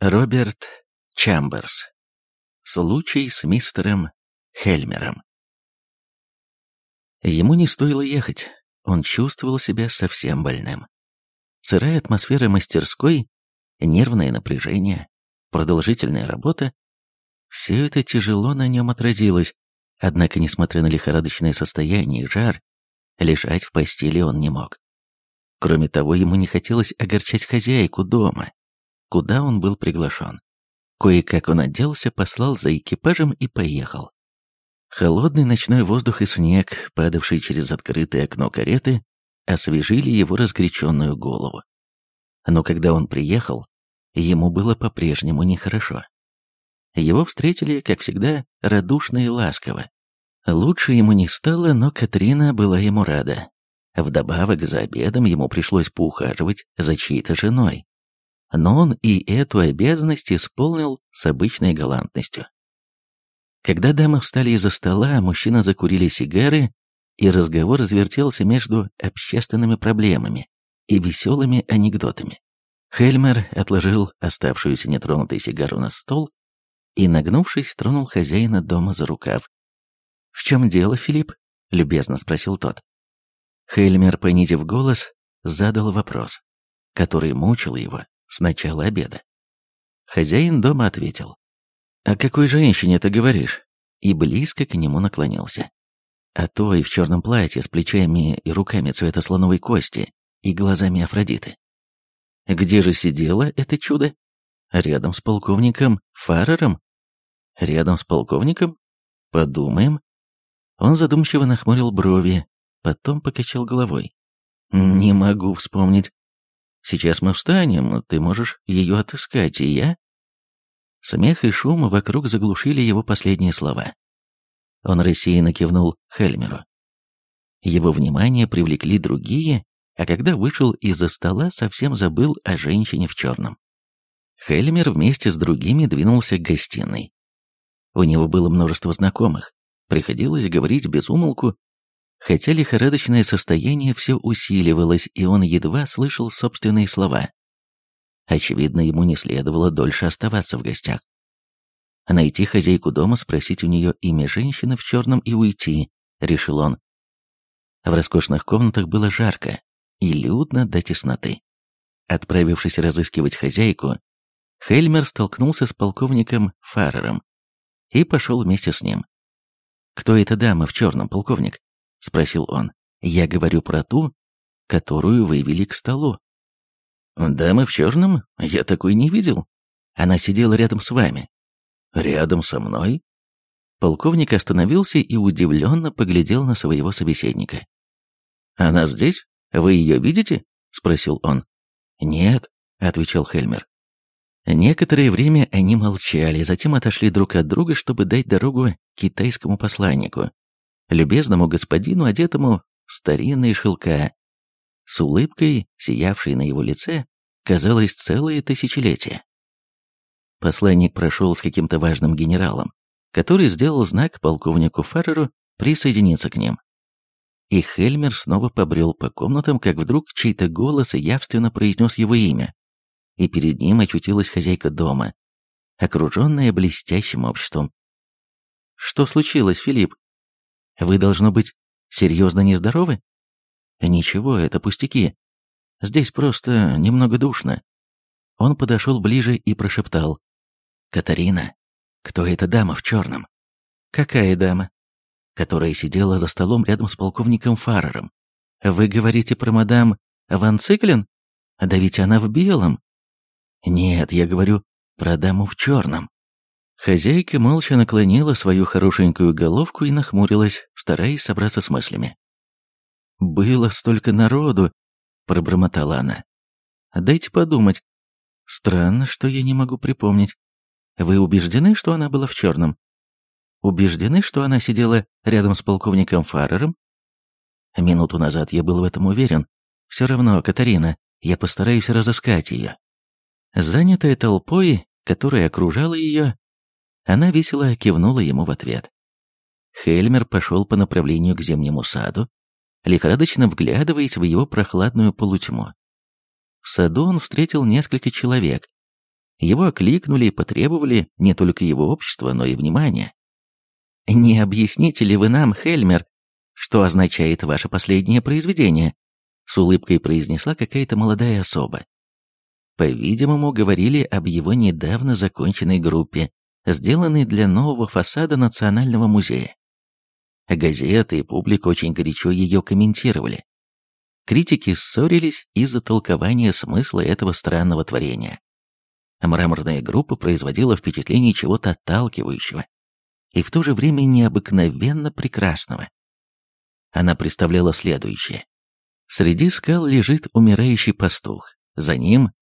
Роберт Чамберс. Случай с мистером Хельмером. Ему не стоило ехать, он чувствовал себя совсем больным. Сырая атмосфера мастерской, нервное напряжение, продолжительная работа – все это тяжело на нем отразилось, однако, несмотря на лихорадочное состояние и жар, лежать в постели он не мог. Кроме того, ему не хотелось огорчать хозяйку дома, куда он был приглашен. Кое-как он оделся, послал за экипажем и поехал. Холодный ночной воздух и снег, падавший через открытое окно кареты, освежили его разгоряченную голову. Но когда он приехал, ему было по-прежнему нехорошо. Его встретили, как всегда, радушно и ласково. Лучше ему не стало, но Катрина была ему рада. Вдобавок, за обедом ему пришлось поухаживать за чьей-то женой. Но он и эту обязанность исполнил с обычной галантностью. Когда дамы встали из-за стола, мужчины закурили сигары, и разговор развертелся между общественными проблемами и веселыми анекдотами. Хельмер отложил оставшуюся нетронутой сигару на стол и, нагнувшись, тронул хозяина дома за рукав. «В чем дело, Филипп?» — любезно спросил тот. Хельмер, понизив голос, задал вопрос, который мучил его с начала обеда. Хозяин дома ответил. «О какой женщине ты говоришь?» И близко к нему наклонился. «О той в черном платье с плечами и руками цвета слоновой кости и глазами Афродиты». «Где же сидело это чудо?» «Рядом с полковником Фаррером?» «Рядом с полковником? Подумаем». Он задумчиво нахмурил брови, потом покачал головой. «Не могу вспомнить. Сейчас мы встанем, ты можешь ее отыскать, и я...» Смех и шум вокруг заглушили его последние слова. Он рассеянно кивнул Хельмеру. Его внимание привлекли другие, а когда вышел из-за стола, совсем забыл о женщине в черном. Хельмер вместе с другими двинулся к гостиной. У него было множество знакомых, приходилось говорить без умолку, хотя лихорадочное состояние все усиливалось, и он едва слышал собственные слова. Очевидно, ему не следовало дольше оставаться в гостях. Найти хозяйку дома, спросить у нее имя женщины в черном и уйти, решил он. В роскошных комнатах было жарко и людно до тесноты. Отправившись разыскивать хозяйку, Хельмер столкнулся с полковником Фаррером и пошел вместе с ним. «Кто эта дама в черном, полковник?» — спросил он. «Я говорю про ту, которую вы вели к столу». «Дамы в черном? Я такой не видел. Она сидела рядом с вами». «Рядом со мной?» Полковник остановился и удивленно поглядел на своего собеседника. «Она здесь? Вы ее видите?» — спросил он. «Нет», — отвечал Хельмер. Некоторое время они молчали, затем отошли друг от друга, чтобы дать дорогу китайскому посланнику, любезному господину, одетому в старинные шелка, с улыбкой, сиявшей на его лице, казалось целое тысячелетие. Посланник прошел с каким-то важным генералом, который сделал знак полковнику Фарреру присоединиться к ним. И Хельмер снова побрел по комнатам, как вдруг чей-то голос явственно произнес его имя, и перед ним очутилась хозяйка дома, окруженная блестящим обществом. «Что случилось, Филипп? Вы, должно быть, серьезно нездоровы?» Ничего, это пустяки. Здесь просто немного душно. Он подошел ближе и прошептал. «Катарина, кто эта дама в черном?» «Какая дама?» «Которая сидела за столом рядом с полковником Фаррером. Вы говорите про мадам Ван Циклин? Да ведь она в белом». «Нет, я говорю про даму в черном». Хозяйка молча наклонила свою хорошенькую головку и нахмурилась, стараясь собраться с мыслями. «Было столько народу», — пробормотала она. «Дайте подумать. Странно, что я не могу припомнить. Вы убеждены, что она была в черном? Убеждены, что она сидела рядом с полковником Фаррером? Минуту назад я был в этом уверен. Все равно, Катарина, я постараюсь разыскать ее». Занятая толпой, которая окружала ее, она весело кивнула ему в ответ. Хельмер пошел по направлению к зимнему саду, лихорадочно вглядываясь в его прохладную полутьму. В саду он встретил несколько человек. Его окликнули и потребовали не только его общества, но и внимания. «Не объясните ли вы нам, Хельмер, что означает ваше последнее произведение?» С улыбкой произнесла какая-то молодая особа. По-видимому, говорили об его недавно законченной группе, сделанной для нового фасада Национального музея. Газеты и публика очень горячо ее комментировали. Критики ссорились из-за толкования смысла этого странного творения. Мраморная группа производила впечатление чего-то отталкивающего и в то же время необыкновенно прекрасного. Она представляла следующее. Среди скал лежит умирающий пастух. За ним,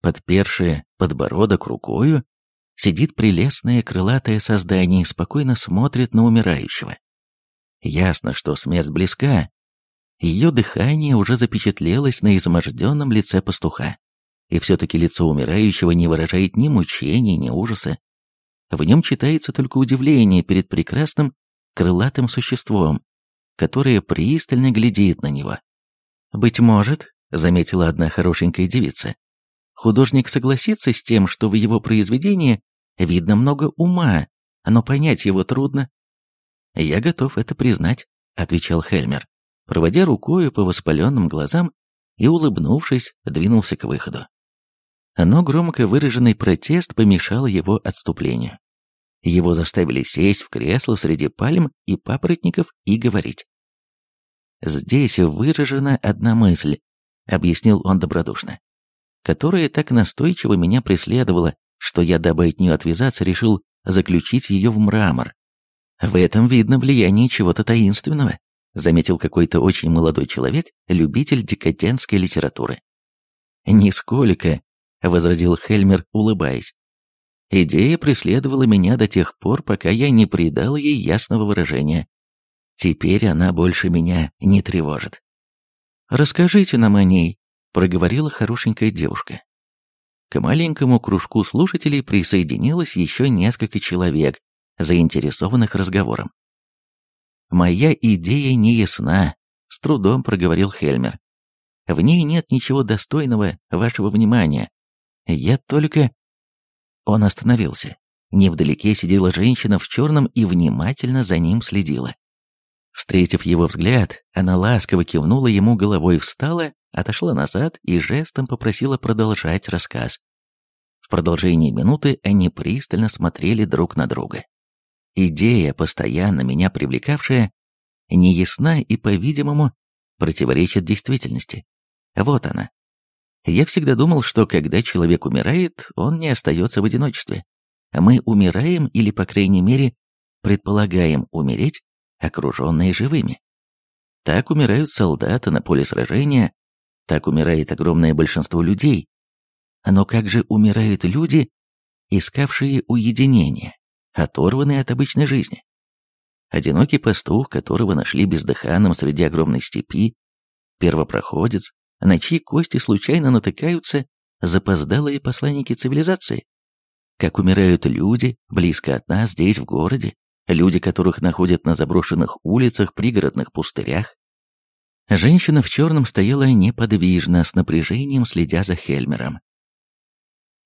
подпершее подбородок рукою, сидит прелестное крылатое создание и спокойно смотрит на умирающего. Ясно, что смерть близка, ее дыхание уже запечатлелось на изможденном лице пастуха. И все-таки лицо умирающего не выражает ни мучения, ни ужаса. В нем читается только удивление перед прекрасным крылатым существом, которое пристально глядит на него. «Быть может», — заметила одна хорошенькая девица, «художник согласится с тем, что в его произведении видно много ума, но понять его трудно». «Я готов это признать», — отвечал Хельмер проводя рукою по воспаленным глазам и, улыбнувшись, двинулся к выходу. Но громко выраженный протест помешал его отступлению. Его заставили сесть в кресло среди пальм и папоротников и говорить. «Здесь выражена одна мысль», — объяснил он добродушно, «которая так настойчиво меня преследовала, что я, дабы от нее отвязаться, решил заключить ее в мрамор. В этом видно влияние чего-то таинственного, заметил какой-то очень молодой человек, любитель декадентской литературы. «Нисколько», — возразил Хельмер, улыбаясь. «Идея преследовала меня до тех пор, пока я не придал ей ясного выражения. Теперь она больше меня не тревожит». «Расскажите нам о ней», — проговорила хорошенькая девушка. К маленькому кружку слушателей присоединилось еще несколько человек, заинтересованных разговором. «Моя идея не ясна», — с трудом проговорил Хельмер. «В ней нет ничего достойного вашего внимания. Я только...» Он остановился. Невдалеке сидела женщина в черном и внимательно за ним следила. Встретив его взгляд, она ласково кивнула ему головой, встала, отошла назад и жестом попросила продолжать рассказ. В продолжении минуты они пристально смотрели друг на друга. Идея, постоянно меня привлекавшая, неясна и, по-видимому, противоречит действительности. Вот она. Я всегда думал, что когда человек умирает, он не остается в одиночестве. Мы умираем или, по крайней мере, предполагаем умереть, окруженные живыми. Так умирают солдаты на поле сражения, так умирает огромное большинство людей. Но как же умирают люди, искавшие уединение? оторванный от обычной жизни. Одинокий пастух, которого нашли бездыханным среди огромной степи, первопроходец, на чьи кости случайно натыкаются запоздалые посланники цивилизации. Как умирают люди близко от нас здесь, в городе, люди, которых находят на заброшенных улицах, пригородных пустырях. Женщина в черном стояла неподвижно, с напряжением следя за Хельмером.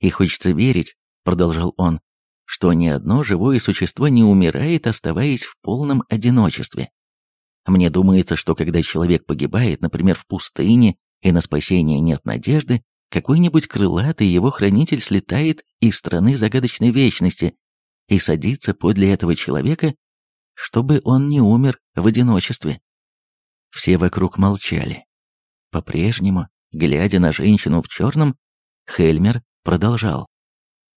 «И хочется верить», — продолжал он, что ни одно живое существо не умирает, оставаясь в полном одиночестве. Мне думается, что когда человек погибает, например, в пустыне, и на спасение нет надежды, какой-нибудь крылатый его хранитель слетает из страны загадочной вечности и садится подле этого человека, чтобы он не умер в одиночестве. Все вокруг молчали. По-прежнему, глядя на женщину в черном, Хельмер продолжал.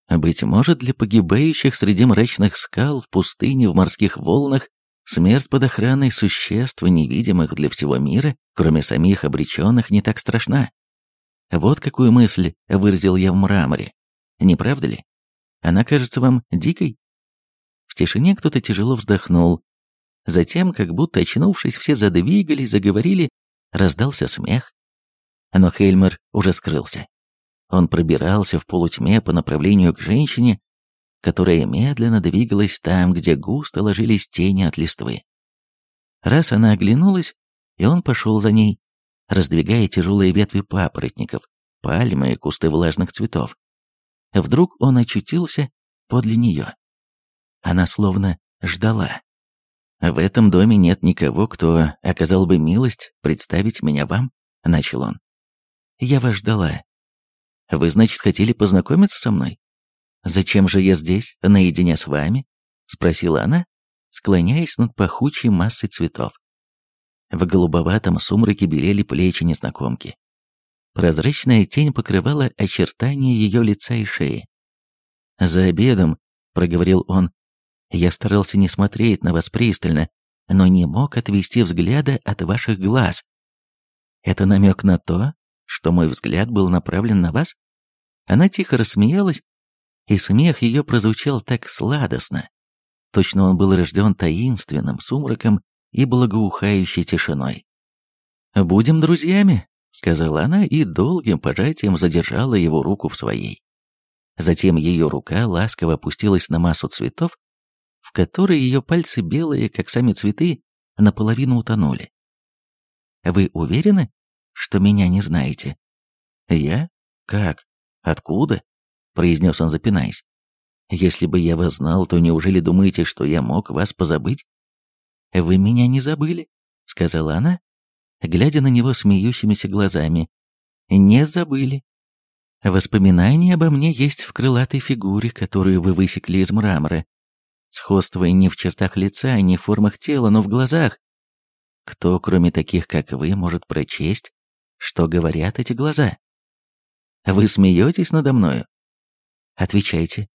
Быть может, для погибающих среди мрачных скал, в пустыне, в морских волнах, смерть под охраной существ, невидимых для всего мира, кроме самих обреченных, не так страшна. Вот какую мысль выразил я в мраморе. Не правда ли? Она кажется вам дикой? В тишине кто-то тяжело вздохнул. Затем, как будто очнувшись, все задвигались, заговорили, раздался смех. Но Хельмер уже скрылся. Он пробирался в полутьме по направлению к женщине, которая медленно двигалась там, где густо ложились тени от листвы. Раз она оглянулась, и он пошел за ней, раздвигая тяжелые ветви папоротников, пальмы и кусты влажных цветов. Вдруг он очутился подле нее. Она словно ждала. «В этом доме нет никого, кто оказал бы милость представить меня вам», — начал он. «Я вас ждала. Вы, значит, хотели познакомиться со мной? Зачем же я здесь, наедине с вами?» — спросила она, склоняясь над пахучей массой цветов. В голубоватом сумраке белели плечи незнакомки. Прозрачная тень покрывала очертания ее лица и шеи. «За обедом», — проговорил он, — «я старался не смотреть на вас пристально, но не мог отвести взгляда от ваших глаз. Это намек на то, что мой взгляд был направлен на вас?» Она тихо рассмеялась, и смех ее прозвучал так сладостно. Точно он был рожден таинственным сумраком и благоухающей тишиной. «Будем друзьями», — сказала она и долгим пожатием задержала его руку в своей. Затем ее рука ласково опустилась на массу цветов, в которой ее пальцы белые, как сами цветы, наполовину утонули. «Вы уверены, что меня не знаете?» «Я? Как? Откуда?» — произнес он, запинаясь. «Если бы я вас знал, то неужели думаете, что я мог вас позабыть?» «Вы меня не забыли», — сказала она, глядя на него смеющимися глазами. «Не забыли. Воспоминания обо мне есть в крылатой фигуре, которую вы высекли из мрамора. Сходство не в чертах лица, не в формах тела, но в глазах. Кто, кроме таких, как вы, может прочесть, что говорят эти глаза? Вы смеетесь надо мною? Отвечайте.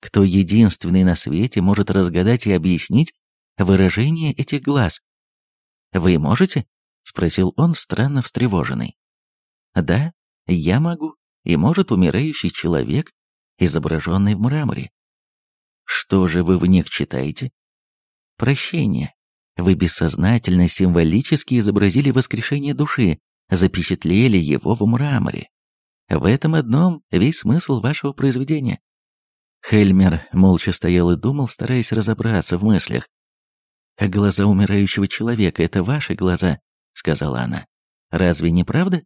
Кто единственный на свете может разгадать и объяснить выражение этих глаз? Вы можете? — спросил он, странно встревоженный. «Да, я могу, и может умирающий человек, изображенный в мраморе. Что же вы в них читаете? Прощение. Вы бессознательно символически изобразили воскрешение души, запечатлели его в мраморе. В этом одном весь смысл вашего произведения. Хельмер молча стоял и думал, стараясь разобраться в мыслях. Глаза умирающего человека — это ваши глаза, — сказала она. «Разве не правда?»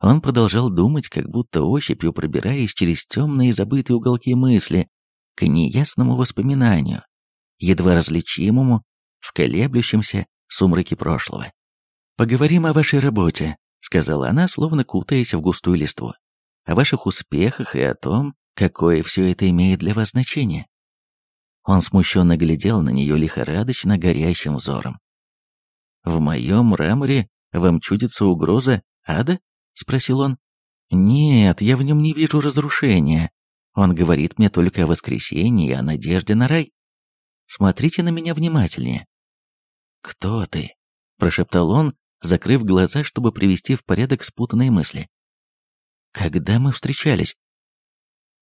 Он продолжал думать, как будто ощупью пробираясь через темные забытые уголки мысли к неясному воспоминанию, едва различимому в колеблющемся сумраке прошлого. «Поговорим о вашей работе», — сказала она, словно кутаясь в густую листву. «О ваших успехах и о том, какое все это имеет для вас значение». Он смущенно глядел на нее лихорадочно горящим взором. «В моем мраморе вам чудится угроза ада?» — спросил он. «Нет, я в нем не вижу разрушения. Он говорит мне только о воскресении и о надежде на рай. Смотрите на меня внимательнее». «Кто ты?» — прошептал он, закрыв глаза, чтобы привести в порядок спутанные мысли. «Когда мы встречались?»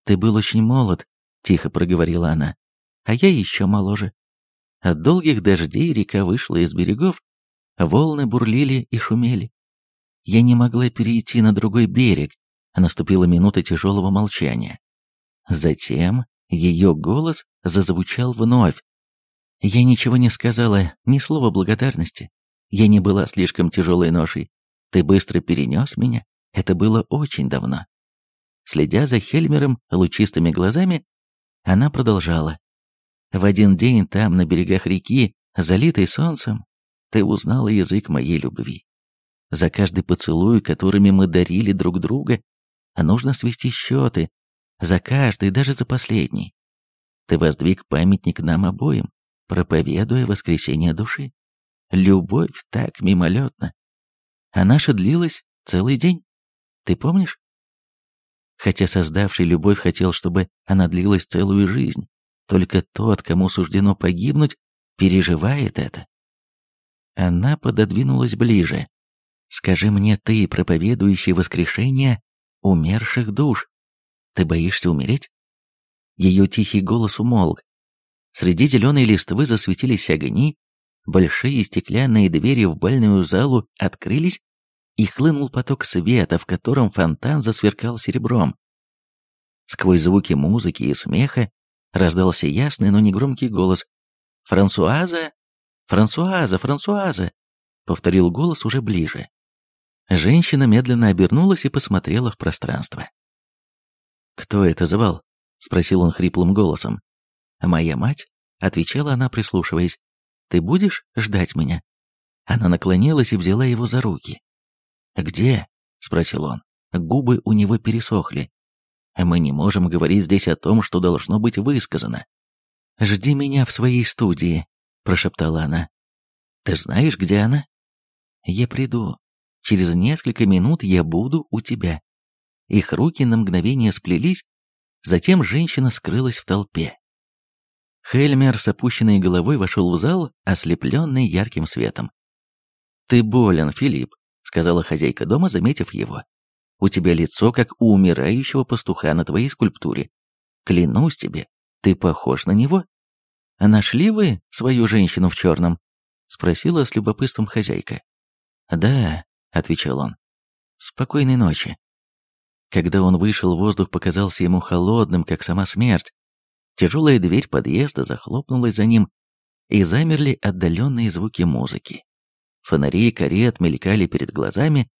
«Ты был очень молод», — тихо проговорила она, — «а я еще моложе. От долгих дождей река вышла из берегов Волны бурлили и шумели. Я не могла перейти на другой берег, наступила минута тяжелого молчания. Затем ее голос зазвучал вновь. Я ничего не сказала, ни слова благодарности. Я не была слишком тяжелой ношей. Ты быстро перенес меня. Это было очень давно. Следя за Хельмером лучистыми глазами, она продолжала. В один день там, на берегах реки, залитой солнцем, ты узнала язык моей любви. За каждый поцелуй, которыми мы дарили друг друга, нужно свести счеты, за каждый, даже за последний. Ты воздвиг памятник нам обоим, проповедуя воскресение души. Любовь так мимолетна. А наша длилась целый день. Ты помнишь? Хотя создавший любовь хотел, чтобы она длилась целую жизнь, только тот, кому суждено погибнуть, переживает это. Она пододвинулась ближе. «Скажи мне ты, проповедующий воскрешение умерших душ, ты боишься умереть?» Ее тихий голос умолк. Среди зеленой листвы засветились огни, большие стеклянные двери в бальную залу открылись, и хлынул поток света, в котором фонтан засверкал серебром. Сквозь звуки музыки и смеха раздался ясный, но негромкий голос. «Франсуаза «Франсуаза, Франсуаза!» — повторил голос уже ближе. Женщина медленно обернулась и посмотрела в пространство. «Кто это звал?» — спросил он хриплым голосом. «Моя мать?» — отвечала она, прислушиваясь. «Ты будешь ждать меня?» Она наклонилась и взяла его за руки. «Где?» — спросил он. Губы у него пересохли. «Мы не можем говорить здесь о том, что должно быть высказано». «Жди меня в своей студии», — прошептала она. «Ты знаешь, где она?» «Я приду. Через несколько минут я буду у тебя». Их руки на мгновение сплелись, затем женщина скрылась в толпе. Хельмер с опущенной головой вошел в зал, ослепленный ярким светом. «Ты болен, Филипп», — сказала хозяйка дома, заметив его. «У тебя лицо, как у умирающего пастуха на твоей скульптуре. Клянусь тебе, ты похож на него». «А нашли вы свою женщину в черном?» — спросила с любопытством хозяйка. «Да», — отвечал он. «Спокойной ночи». Когда он вышел, воздух показался ему холодным, как сама смерть. Тяжелая дверь подъезда захлопнулась за ним, и замерли отдаленные звуки музыки. Фонари карет мелькали перед глазами,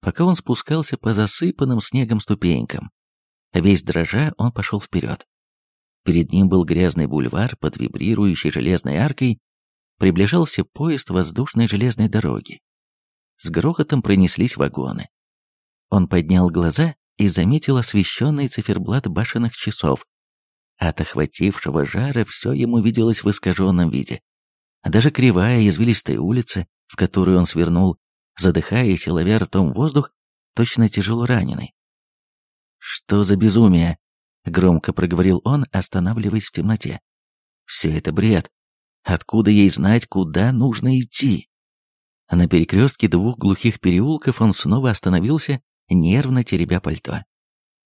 пока он спускался по засыпанным снегом ступенькам. Весь дрожа он пошел вперед. Перед ним был грязный бульвар под вибрирующей железной аркой, приближался поезд воздушной железной дороги. С грохотом пронеслись вагоны. Он поднял глаза и заметил освещенный циферблат башенных часов. От охватившего жара все ему виделось в искаженном виде. Даже кривая извилистая улица, в которую он свернул, задыхаясь и ловя ртом воздух, точно тяжело раненый. «Что за безумие?» — громко проговорил он, останавливаясь в темноте. «Все это бред. Откуда ей знать, куда нужно идти?» На перекрестке двух глухих переулков он снова остановился, нервно теребя пальто.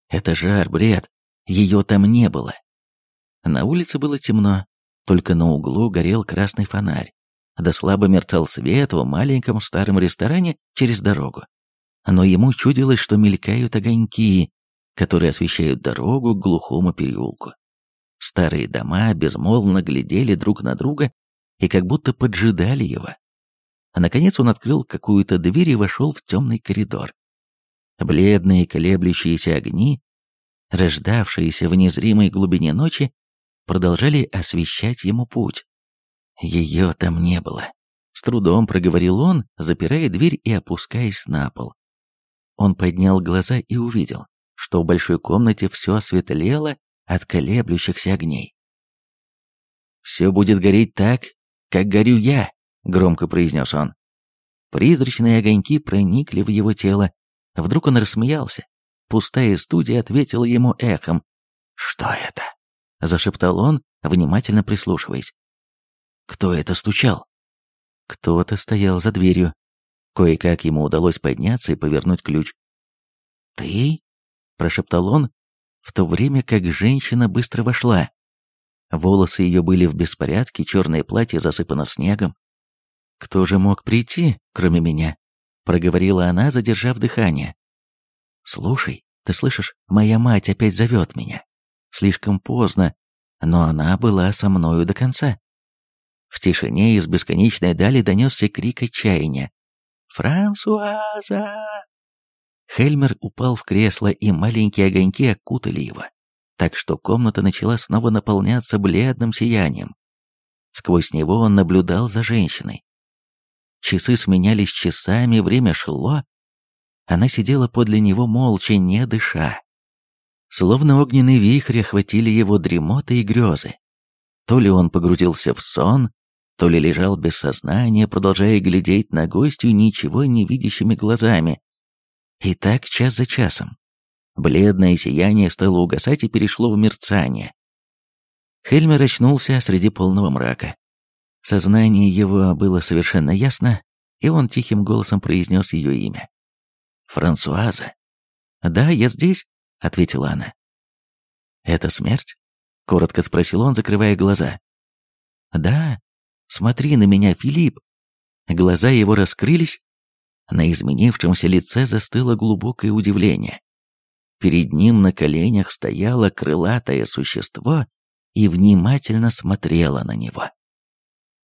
«Это жар, бред. Ее там не было». На улице было темно, только на углу горел красный фонарь да слабо мерцал свет в маленьком старом ресторане через дорогу. Но ему чудилось, что мелькают огоньки, которые освещают дорогу к глухому переулку. Старые дома безмолвно глядели друг на друга и как будто поджидали его. А наконец он открыл какую-то дверь и вошел в темный коридор. Бледные колеблющиеся огни, рождавшиеся в незримой глубине ночи, продолжали освещать ему путь. Ее там не было. С трудом проговорил он, запирая дверь и опускаясь на пол. Он поднял глаза и увидел, что в большой комнате все осветлело от колеблющихся огней. «Все будет гореть так, как горю я», — громко произнес он. Призрачные огоньки проникли в его тело. Вдруг он рассмеялся. Пустая студия ответила ему эхом. «Что это?» — зашептал он, внимательно прислушиваясь. Кто это стучал? Кто-то стоял за дверью. Кое-как ему удалось подняться и повернуть ключ. «Ты?» – прошептал он, в то время как женщина быстро вошла. Волосы ее были в беспорядке, черное платье засыпано снегом. «Кто же мог прийти, кроме меня?» – проговорила она, задержав дыхание. «Слушай, ты слышишь, моя мать опять зовет меня. Слишком поздно, но она была со мною до конца. В тишине из бесконечной дали донесся крик отчаяния. «Франсуаза!» Хельмер упал в кресло, и маленькие огоньки окутали его, так что комната начала снова наполняться бледным сиянием. Сквозь него он наблюдал за женщиной. Часы сменялись часами, время шло. Она сидела подле него молча, не дыша. Словно огненный вихрь охватили его дремоты и грезы. То ли он погрузился в сон, то ли лежал без сознания, продолжая глядеть на гостью ничего не видящими глазами. И так час за часом. Бледное сияние стало угасать и перешло в мерцание. Хельмер очнулся среди полного мрака. Сознание его было совершенно ясно, и он тихим голосом произнес ее имя. «Франсуаза». «Да, я здесь», — ответила она. «Это смерть?» — коротко спросил он, закрывая глаза. «Да, смотри на меня, Филипп!» Глаза его раскрылись, на изменившемся лице застыло глубокое удивление. Перед ним на коленях стояло крылатое существо и внимательно смотрело на него.